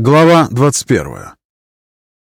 Глава 21.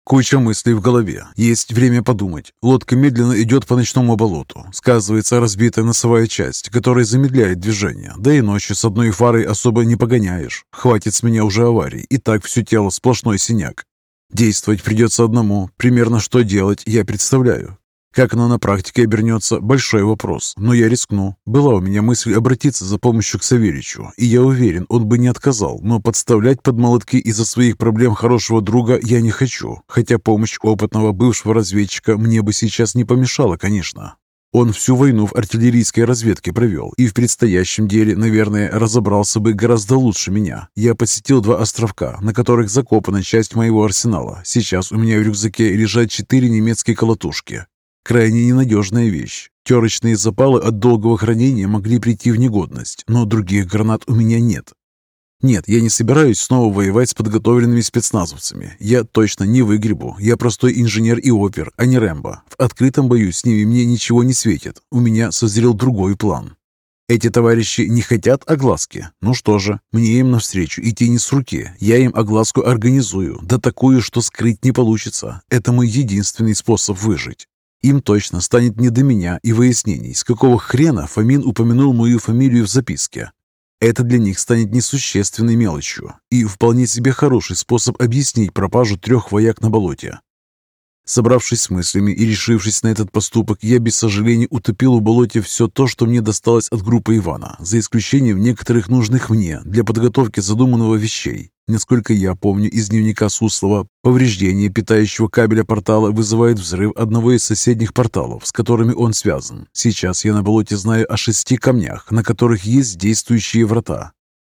Куча мыслей в голове. Есть время подумать. Лодка медленно идет по ночному болоту. Сказывается разбитая носовая часть, которая замедляет движение. Да и ночью с одной фарой особо не погоняешь. Хватит с меня уже аварий. И так все тело сплошной синяк. Действовать придется одному. Примерно что делать, я представляю. Как оно на практике обернется – большой вопрос, но я рискну. Была у меня мысль обратиться за помощью к Савельичу, и я уверен, он бы не отказал, но подставлять под молотки из-за своих проблем хорошего друга я не хочу, хотя помощь опытного бывшего разведчика мне бы сейчас не помешала, конечно. Он всю войну в артиллерийской разведке провел и в предстоящем деле, наверное, разобрался бы гораздо лучше меня. Я посетил два островка, на которых закопана часть моего арсенала. Сейчас у меня в рюкзаке лежат четыре немецкие колотушки. Крайне ненадежная вещь. Терочные запалы от долгого хранения могли прийти в негодность, но других гранат у меня нет. Нет, я не собираюсь снова воевать с подготовленными спецназовцами. Я точно не выгребу. Я простой инженер и опер, а не Рэмбо. В открытом бою с ними мне ничего не светит. У меня созрел другой план. Эти товарищи не хотят огласки. Ну что же, мне им навстречу идти не с руки. Я им огласку организую, да такую, что скрыть не получится. Это мой единственный способ выжить. Им точно станет не до меня и выяснений, с какого хрена Фомин упомянул мою фамилию в записке. Это для них станет несущественной мелочью и вполне себе хороший способ объяснить пропажу трех вояк на болоте. Собравшись с мыслями и решившись на этот поступок, я без сожаления утопил в болоте все то, что мне досталось от группы Ивана, за исключением некоторых нужных мне для подготовки задуманного вещей. Насколько я помню из дневника Суслова, повреждение питающего кабеля портала вызывает взрыв одного из соседних порталов, с которыми он связан. Сейчас я на болоте знаю о шести камнях, на которых есть действующие врата.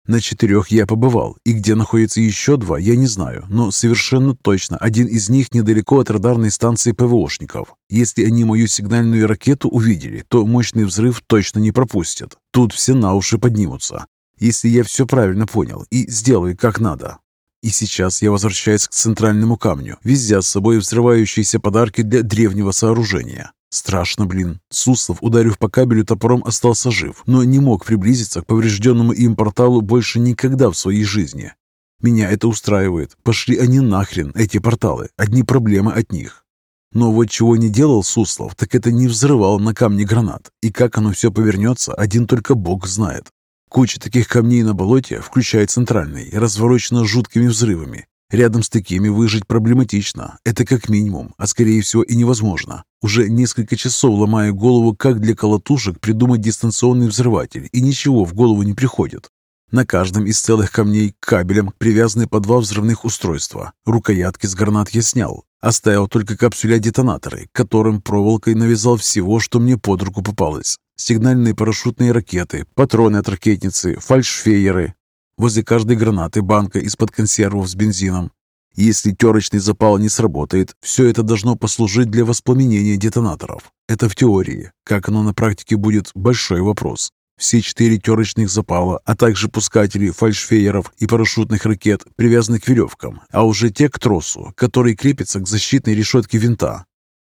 На четырех я побывал, и где находятся еще два, я не знаю, но совершенно точно один из них недалеко от радарной станции ПВОшников. Если они мою сигнальную ракету увидели, то мощный взрыв точно не пропустят. Тут все на уши поднимутся, если я все правильно понял и сделаю как надо. И сейчас я возвращаюсь к центральному камню, везя с собой взрывающиеся подарки для древнего сооружения. Страшно, блин. Суслов, ударив по кабелю топором, остался жив, но не мог приблизиться к поврежденному им порталу больше никогда в своей жизни. Меня это устраивает. Пошли они нахрен, эти порталы. Одни проблемы от них. Но вот чего не делал Суслов, так это не взрывал на камне гранат. И как оно все повернется, один только Бог знает. Куча таких камней на болоте, включая центральный, разворочена жуткими взрывами. Рядом с такими выжить проблематично. Это как минимум, а скорее всего и невозможно. Уже несколько часов ломаю голову, как для колотушек придумать дистанционный взрыватель, и ничего в голову не приходит. На каждом из целых камней кабелем привязаны по два взрывных устройства. Рукоятки с гранат я снял. Оставил только капсуля-детонаторы, которым проволокой навязал всего, что мне под руку попалось. Сигнальные парашютные ракеты, патроны от ракетницы, фальшфейеры, Возле каждой гранаты банка из-под консервов с бензином. Если терочный запал не сработает, все это должно послужить для воспламенения детонаторов. Это в теории. Как оно на практике будет – большой вопрос. Все четыре терочных запала, а также пускатели фальшфейеров и парашютных ракет привязаны к веревкам, а уже те к тросу, который крепится к защитной решетке винта.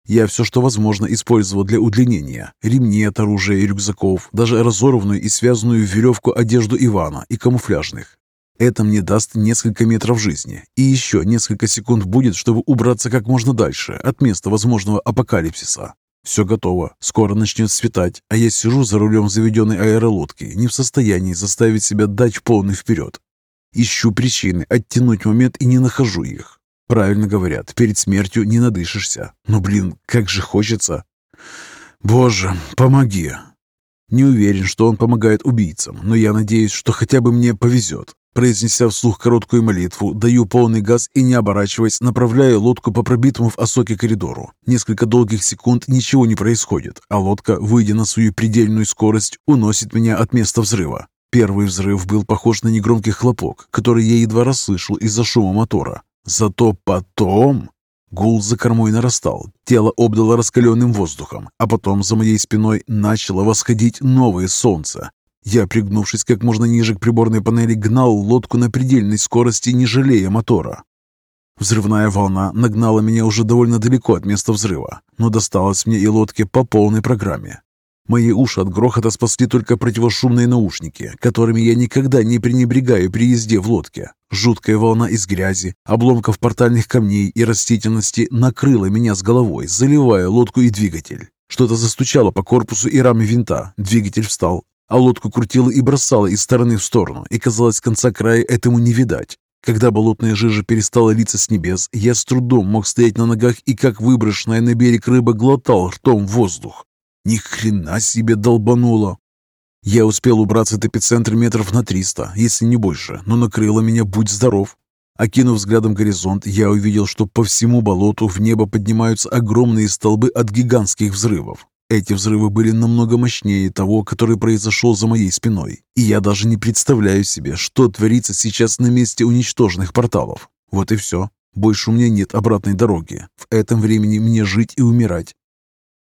Я все, что возможно, использовал для удлинения. Ремни от оружия и рюкзаков, даже разорванную и связанную в веревку одежду Ивана и камуфляжных. Это мне даст несколько метров жизни. И еще несколько секунд будет, чтобы убраться как можно дальше от места возможного апокалипсиса. Все готово. Скоро начнет светать, а я сижу за рулем заведенной аэролодки, не в состоянии заставить себя дать полный вперед. Ищу причины оттянуть момент и не нахожу их. Правильно говорят, перед смертью не надышишься. Но, блин, как же хочется. Боже, помоги. Не уверен, что он помогает убийцам, но я надеюсь, что хотя бы мне повезет. Произнеся вслух короткую молитву, даю полный газ и, не оборачиваясь, направляю лодку по пробитому в осоке коридору. Несколько долгих секунд ничего не происходит, а лодка, выйдя на свою предельную скорость, уносит меня от места взрыва. Первый взрыв был похож на негромкий хлопок, который я едва расслышал из-за шума мотора. Зато потом... Гул за кормой нарастал, тело обдало раскаленным воздухом, а потом за моей спиной начало восходить новое солнце. Я, пригнувшись как можно ниже к приборной панели, гнал лодку на предельной скорости, не жалея мотора. Взрывная волна нагнала меня уже довольно далеко от места взрыва, но досталось мне и лодке по полной программе. Мои уши от грохота спасли только противошумные наушники, которыми я никогда не пренебрегаю при езде в лодке. Жуткая волна из грязи, обломков портальных камней и растительности накрыла меня с головой, заливая лодку и двигатель. Что-то застучало по корпусу и раме винта, двигатель встал, а лодку крутило и бросало из стороны в сторону, и казалось, конца края этому не видать. Когда болотная жижа перестала литься с небес, я с трудом мог стоять на ногах и, как выброшенная на берег рыба, глотал ртом воздух. Ни хрена себе долбануло. Я успел убраться от эпицентра метров на 300, если не больше, но накрыло меня «Будь здоров». Окинув взглядом горизонт, я увидел, что по всему болоту в небо поднимаются огромные столбы от гигантских взрывов. Эти взрывы были намного мощнее того, который произошел за моей спиной. И я даже не представляю себе, что творится сейчас на месте уничтоженных порталов. Вот и все. Больше у меня нет обратной дороги. В этом времени мне жить и умирать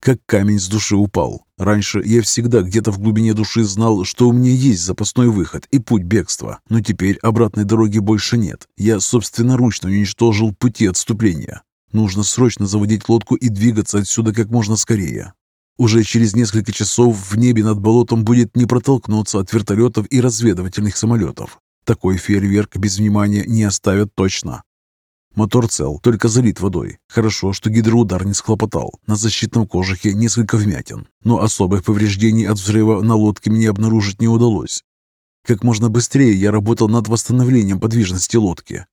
как камень с души упал. Раньше я всегда где-то в глубине души знал, что у меня есть запасной выход и путь бегства, но теперь обратной дороги больше нет. Я собственноручно уничтожил пути отступления. Нужно срочно заводить лодку и двигаться отсюда как можно скорее. Уже через несколько часов в небе над болотом будет не протолкнуться от вертолетов и разведывательных самолетов. Такой фейерверк без внимания не оставят точно. Мотор цел, только залит водой. Хорошо, что гидроудар не схлопотал. На защитном кожухе несколько вмятин. Но особых повреждений от взрыва на лодке мне обнаружить не удалось. Как можно быстрее я работал над восстановлением подвижности лодки.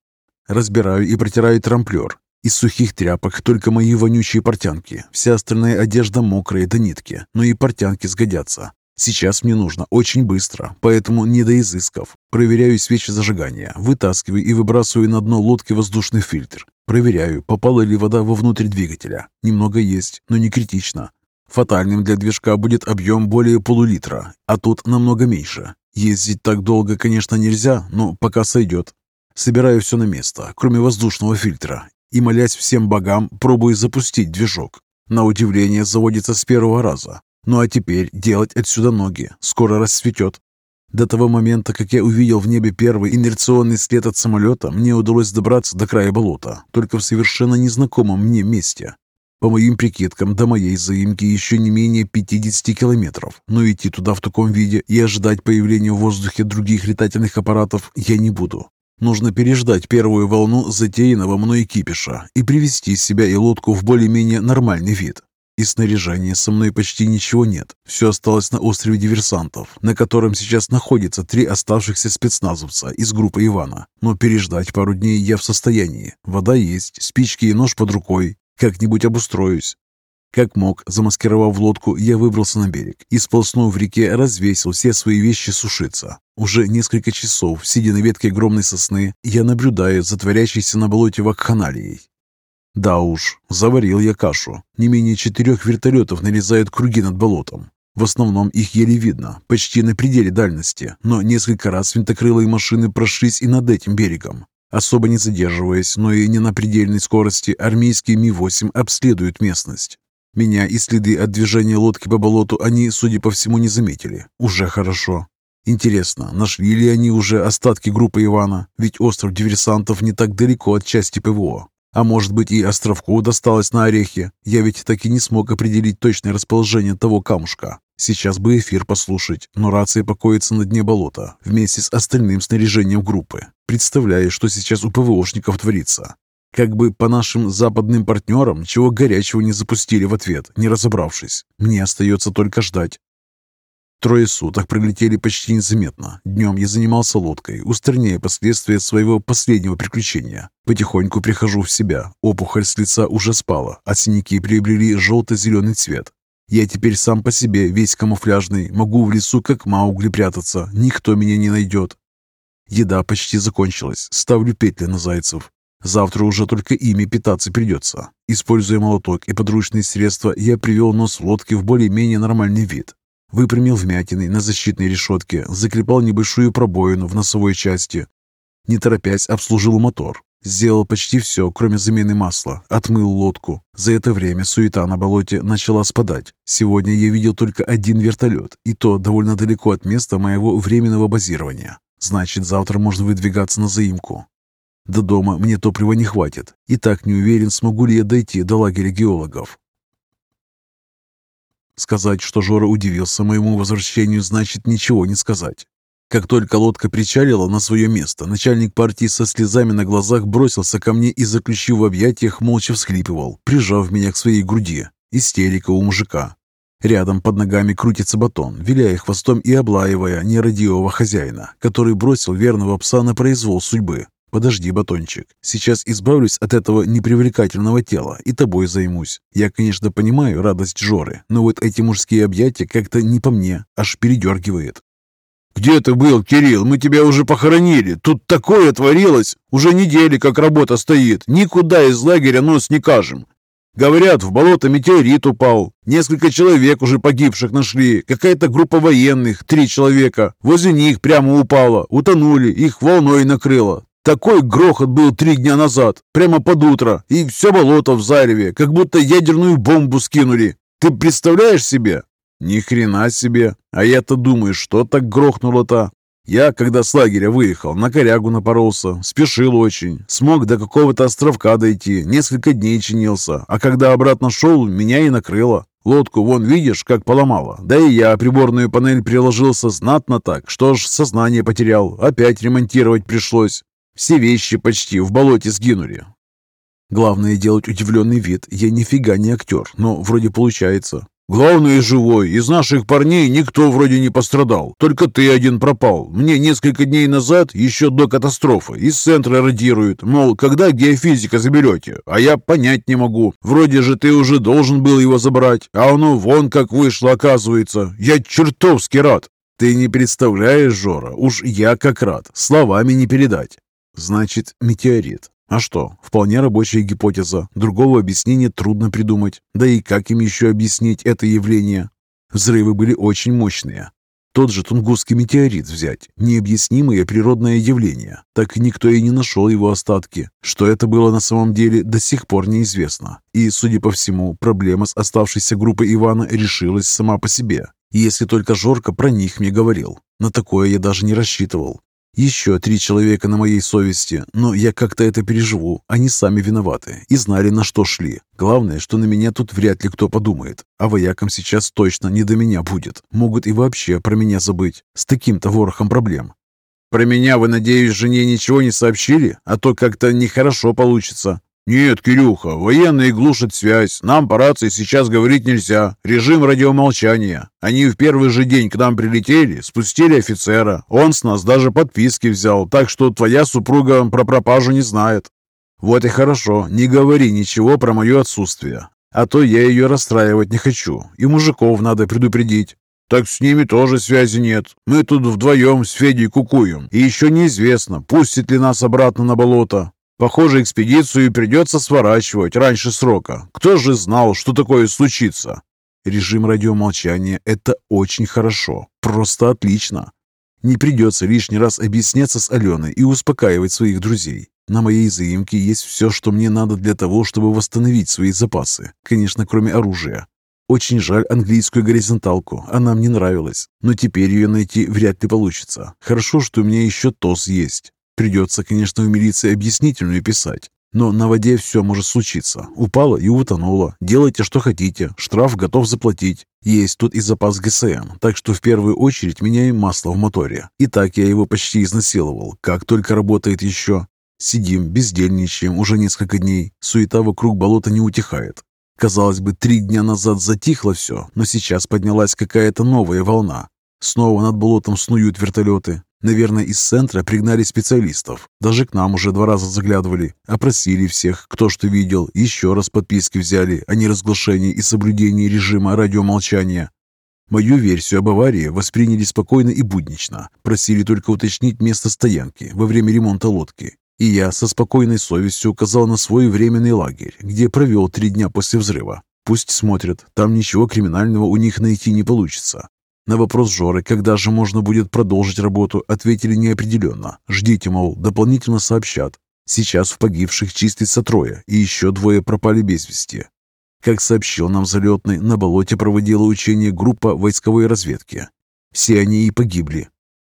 Разбираю и протираю трамплер. Из сухих тряпок только мои вонючие портянки. Вся остальная одежда мокрая до нитки, но и портянки сгодятся. Сейчас мне нужно очень быстро, поэтому не до изысков. Проверяю свечи зажигания, вытаскиваю и выбрасываю на дно лодки воздушный фильтр. Проверяю, попала ли вода вовнутрь двигателя. Немного есть, но не критично. Фатальным для движка будет объем более полулитра, а тут намного меньше. Ездить так долго, конечно, нельзя, но пока сойдет. Собираю все на место, кроме воздушного фильтра, и, молясь всем богам, пробую запустить движок. На удивление заводится с первого раза. Ну а теперь делать отсюда ноги. Скоро рассветет. До того момента, как я увидел в небе первый инерционный след от самолета, мне удалось добраться до края болота, только в совершенно незнакомом мне месте. По моим прикидкам, до моей заимки еще не менее 50 километров, но идти туда в таком виде и ожидать появления в воздухе других летательных аппаратов я не буду. Нужно переждать первую волну затеянного мной кипиша и привести себя и лодку в более-менее нормальный вид. И снаряжения со мной почти ничего нет. Все осталось на острове диверсантов, на котором сейчас находятся три оставшихся спецназовца из группы Ивана. Но переждать пару дней я в состоянии. Вода есть, спички и нож под рукой. Как-нибудь обустроюсь. Как мог, замаскировав лодку, я выбрался на берег и, сползнув в реке, развесил все свои вещи сушиться. Уже несколько часов, сидя на ветке огромной сосны, я наблюдаю за творящейся на болоте вакханалией. Да уж, заварил я кашу. Не менее четырех вертолетов нарезают круги над болотом. В основном их еле видно, почти на пределе дальности, но несколько раз винтокрылые машины прошлись и над этим берегом. Особо не задерживаясь, но и не на предельной скорости, армейские Ми-8 обследуют местность. Меня и следы от движения лодки по болоту они, судя по всему, не заметили. Уже хорошо. Интересно, нашли ли они уже остатки группы Ивана? Ведь остров диверсантов не так далеко от части ПВО. А может быть и островку досталось на орехи. Я ведь так и не смог определить точное расположение того камушка. Сейчас бы эфир послушать, но рация покоится на дне болота вместе с остальным снаряжением группы. Представляю, что сейчас у ПВОшников творится. Как бы по нашим западным партнерам чего горячего не запустили в ответ, не разобравшись. Мне остается только ждать. Трое суток пролетели почти незаметно. Днем я занимался лодкой, устраняя последствия своего последнего приключения. Потихоньку прихожу в себя. Опухоль с лица уже спала, а синяки приобрели желто-зеленый цвет. Я теперь сам по себе весь камуфляжный, могу в лесу как Маугли прятаться, никто меня не найдет. Еда почти закончилась, ставлю петли на зайцев. Завтра уже только ими питаться придется. Используя молоток и подручные средства, я привел нос лодки в более-менее нормальный вид. Выпрямил вмятины на защитной решетке, закрепал небольшую пробоину в носовой части. Не торопясь, обслужил мотор. Сделал почти все, кроме замены масла. Отмыл лодку. За это время суета на болоте начала спадать. Сегодня я видел только один вертолет, и то довольно далеко от места моего временного базирования. Значит, завтра можно выдвигаться на заимку. До дома мне топлива не хватит. И так не уверен, смогу ли я дойти до лагеря геологов. Сказать, что Жора удивился моему возвращению, значит ничего не сказать. Как только лодка причалила на свое место, начальник партии со слезами на глазах бросился ко мне и, заключив в объятиях, молча всхлипывал, прижав меня к своей груди. Истерика у мужика. Рядом под ногами крутится батон, виляя хвостом и облаивая нерадивого хозяина, который бросил верного пса на произвол судьбы. «Подожди, батончик, сейчас избавлюсь от этого непривлекательного тела и тобой займусь. Я, конечно, понимаю радость Жоры, но вот эти мужские объятия как-то не по мне, аж передергивает». «Где ты был, Кирилл? Мы тебя уже похоронили. Тут такое творилось. Уже недели как работа стоит. Никуда из лагеря нос не кажем. Говорят, в болото метеорит упал. Несколько человек уже погибших нашли. Какая-то группа военных, три человека. Возле них прямо упала. Утонули, их волной накрыло. Такой грохот был три дня назад, прямо под утро. И все болото в зареве, как будто ядерную бомбу скинули. Ты представляешь себе? Ни хрена себе. А я-то думаю, что так грохнуло-то? Я, когда с лагеря выехал, на корягу напоролся, спешил очень, смог до какого-то островка дойти, несколько дней чинился, а когда обратно шел, меня и накрыло. Лодку вон видишь, как поломало. Да и я приборную панель приложился знатно так, что аж сознание потерял, опять ремонтировать пришлось. Все вещи почти в болоте сгинули. Главное делать удивленный вид. Я нифига не актер, но вроде получается. Главное, живой. Из наших парней никто вроде не пострадал. Только ты один пропал. Мне несколько дней назад, еще до катастрофы, из центра радируют. Мол, когда геофизика заберете? А я понять не могу. Вроде же ты уже должен был его забрать. А оно вон как вышло, оказывается. Я чертовски рад. Ты не представляешь, Жора, уж я как рад. Словами не передать. Значит, метеорит. А что, вполне рабочая гипотеза. Другого объяснения трудно придумать. Да и как им еще объяснить это явление? Взрывы были очень мощные. Тот же Тунгусский метеорит взять. Необъяснимое природное явление. Так никто и не нашел его остатки. Что это было на самом деле, до сих пор неизвестно. И, судя по всему, проблема с оставшейся группой Ивана решилась сама по себе. Если только Жорка про них мне говорил. На такое я даже не рассчитывал. Еще три человека на моей совести, но я как-то это переживу. Они сами виноваты и знали, на что шли. Главное, что на меня тут вряд ли кто подумает. А воякам сейчас точно не до меня будет. Могут и вообще про меня забыть. С таким-то ворохом проблем. «Про меня вы, надеюсь, жене ничего не сообщили? А то как-то нехорошо получится». «Нет, Кирюха, военные глушат связь. Нам по рации сейчас говорить нельзя. Режим радиомолчания. Они в первый же день к нам прилетели, спустили офицера. Он с нас даже подписки взял, так что твоя супруга про пропажу не знает». «Вот и хорошо. Не говори ничего про мое отсутствие. А то я ее расстраивать не хочу. И мужиков надо предупредить». «Так с ними тоже связи нет. Мы тут вдвоем с Федей кукуем. И еще неизвестно, пустит ли нас обратно на болото. Похоже, экспедицию придется сворачивать раньше срока. Кто же знал, что такое случится? Режим радиомолчания – это очень хорошо. Просто отлично. Не придется лишний раз объясняться с Аленой и успокаивать своих друзей. На моей заимке есть все, что мне надо для того, чтобы восстановить свои запасы. Конечно, кроме оружия. Очень жаль английскую горизонталку, она мне нравилась, но теперь ее найти вряд ли получится. Хорошо, что у меня еще ТОС есть. Придется, конечно, в милиции объяснительную писать. Но на воде все может случиться. Упала и утонула. Делайте, что хотите. Штраф готов заплатить. Есть тут и запас ГСМ, так что в первую очередь меняем масло в моторе. И так я его почти изнасиловал. Как только работает еще. Сидим, бездельничаем уже несколько дней. Суета вокруг болота не утихает. Казалось бы, три дня назад затихло все, но сейчас поднялась какая-то новая волна. Снова над болотом снуют вертолеты. Наверное, из центра пригнали специалистов. Даже к нам уже два раза заглядывали. Опросили всех, кто что видел. Еще раз подписки взяли о неразглашении и соблюдении режима радиомолчания. Мою версию об аварии восприняли спокойно и буднично. Просили только уточнить место стоянки во время ремонта лодки. И я со спокойной совестью указал на свой временный лагерь, где провел три дня после взрыва. Пусть смотрят, там ничего криминального у них найти не получится. На вопрос Жоры, когда же можно будет продолжить работу, ответили неопределенно. Ждите, мол, дополнительно сообщат. Сейчас в погибших чистится трое, и еще двое пропали без вести. Как сообщил нам залетный, на болоте проводила учение группа войсковой разведки. Все они и погибли.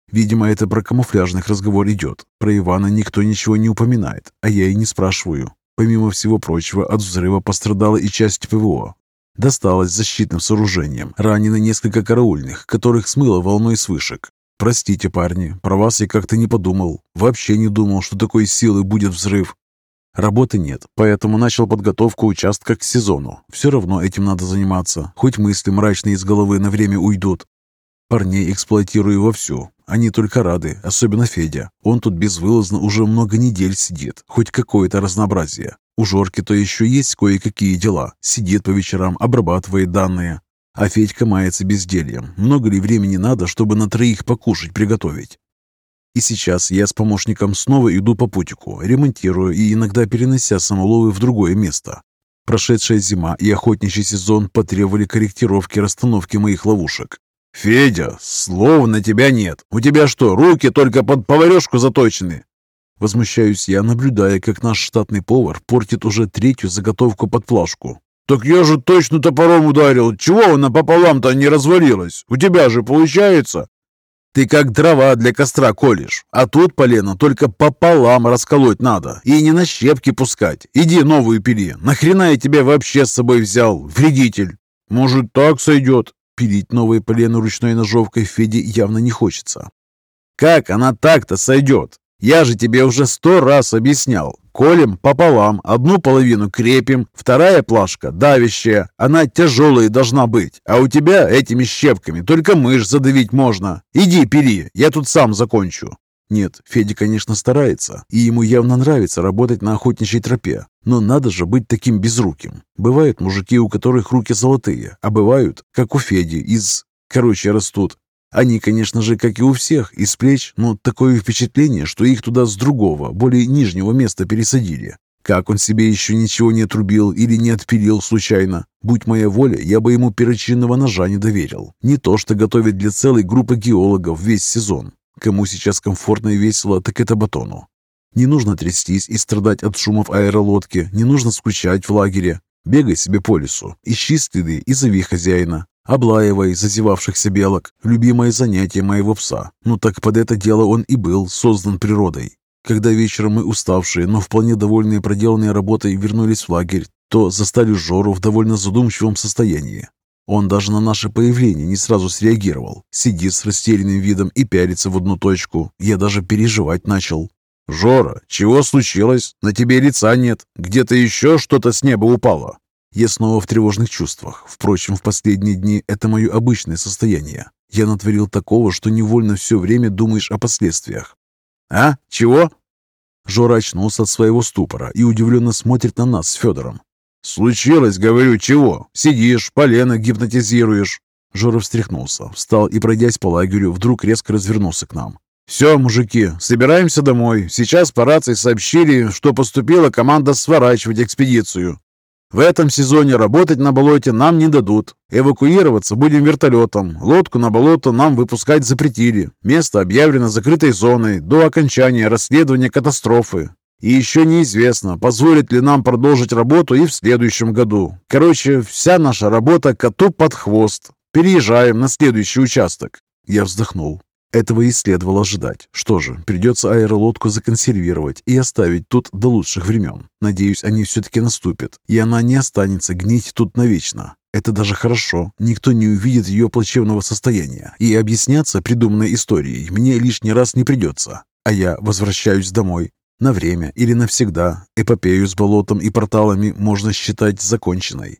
Видимо, это про камуфляжных разговор идет. Про Ивана никто ничего не упоминает, а я и не спрашиваю. Помимо всего прочего, от взрыва пострадала и часть ПВО. Досталось защитным сооружением. Ранены несколько караульных, которых смыло волной с вышек. Простите, парни, про вас я как-то не подумал. Вообще не думал, что такой силы будет взрыв. Работы нет, поэтому начал подготовку участка к сезону. Все равно этим надо заниматься, хоть мысли мрачные из головы на время уйдут. Парней эксплуатирую вовсю. Они только рады, особенно Федя. Он тут безвылазно уже много недель сидит, хоть какое-то разнообразие. У Жорки-то еще есть кое-какие дела. Сидит по вечерам, обрабатывает данные. А Федька мается бездельем. Много ли времени надо, чтобы на троих покушать приготовить? И сейчас я с помощником снова иду по путику, ремонтирую и иногда перенося самоловы в другое место. Прошедшая зима и охотничий сезон потребовали корректировки расстановки моих ловушек. «Федя, слов на тебя нет. У тебя что, руки только под поварешку заточены?» Возмущаюсь я, наблюдая, как наш штатный повар портит уже третью заготовку под плашку. «Так я же точно топором ударил. Чего она пополам-то не развалилась? У тебя же получается!» «Ты как дрова для костра колешь, а тут полено только пополам расколоть надо и не на щепки пускать. Иди новую пили. Нахрена я тебя вообще с собой взял, вредитель?» «Может, так сойдет?» Пилить новые полено ручной ножовкой Феде явно не хочется. «Как она так-то сойдет? Я же тебе уже сто раз объяснял. Колем пополам, одну половину крепим, вторая плашка давящая. Она тяжелая должна быть, а у тебя этими щепками только мышь задавить можно. Иди пили, я тут сам закончу». Нет, Федя, конечно, старается, и ему явно нравится работать на охотничьей тропе. Но надо же быть таким безруким. Бывают мужики, у которых руки золотые, а бывают, как у Феди, из... Короче, растут. Они, конечно же, как и у всех, из плеч, но такое впечатление, что их туда с другого, более нижнего места пересадили. Как он себе еще ничего не отрубил или не отпилил случайно? Будь моя воля, я бы ему перочинного ножа не доверил. Не то, что готовить для целой группы геологов весь сезон. Кому сейчас комфортно и весело, так это батону. Не нужно трястись и страдать от шумов аэролодки, не нужно скучать в лагере. Бегай себе по лесу, ищи следы и зови хозяина. Облаивай зазевавшихся белок, любимое занятие моего пса. Ну так под это дело он и был создан природой. Когда вечером мы уставшие, но вполне довольные проделанной работой вернулись в лагерь, то застали Жору в довольно задумчивом состоянии. Он даже на наше появление не сразу среагировал. Сидит с растерянным видом и пялится в одну точку. Я даже переживать начал. «Жора, чего случилось? На тебе лица нет. Где-то еще что-то с неба упало?» Я снова в тревожных чувствах. Впрочем, в последние дни это мое обычное состояние. Я натворил такого, что невольно все время думаешь о последствиях. «А? Чего?» Жора очнулся от своего ступора и удивленно смотрит на нас с Федором. «Случилось, говорю, чего? Сидишь, полено гипнотизируешь». Жора встряхнулся, встал и, пройдясь по лагерю, вдруг резко развернулся к нам. «Все, мужики, собираемся домой. Сейчас по рации сообщили, что поступила команда сворачивать экспедицию. В этом сезоне работать на болоте нам не дадут. Эвакуироваться будем вертолетом. Лодку на болото нам выпускать запретили. Место объявлено закрытой зоной до окончания расследования катастрофы. И еще неизвестно, позволит ли нам продолжить работу и в следующем году. Короче, вся наша работа коту под хвост. Переезжаем на следующий участок. Я вздохнул. Этого и следовало ожидать. Что же, придется аэролодку законсервировать и оставить тут до лучших времен. Надеюсь, они все-таки наступят, и она не останется гнить тут навечно. Это даже хорошо. Никто не увидит ее плачевного состояния. И объясняться придуманной историей мне лишний раз не придется. А я возвращаюсь домой. На время или навсегда эпопею с болотом и порталами можно считать законченной.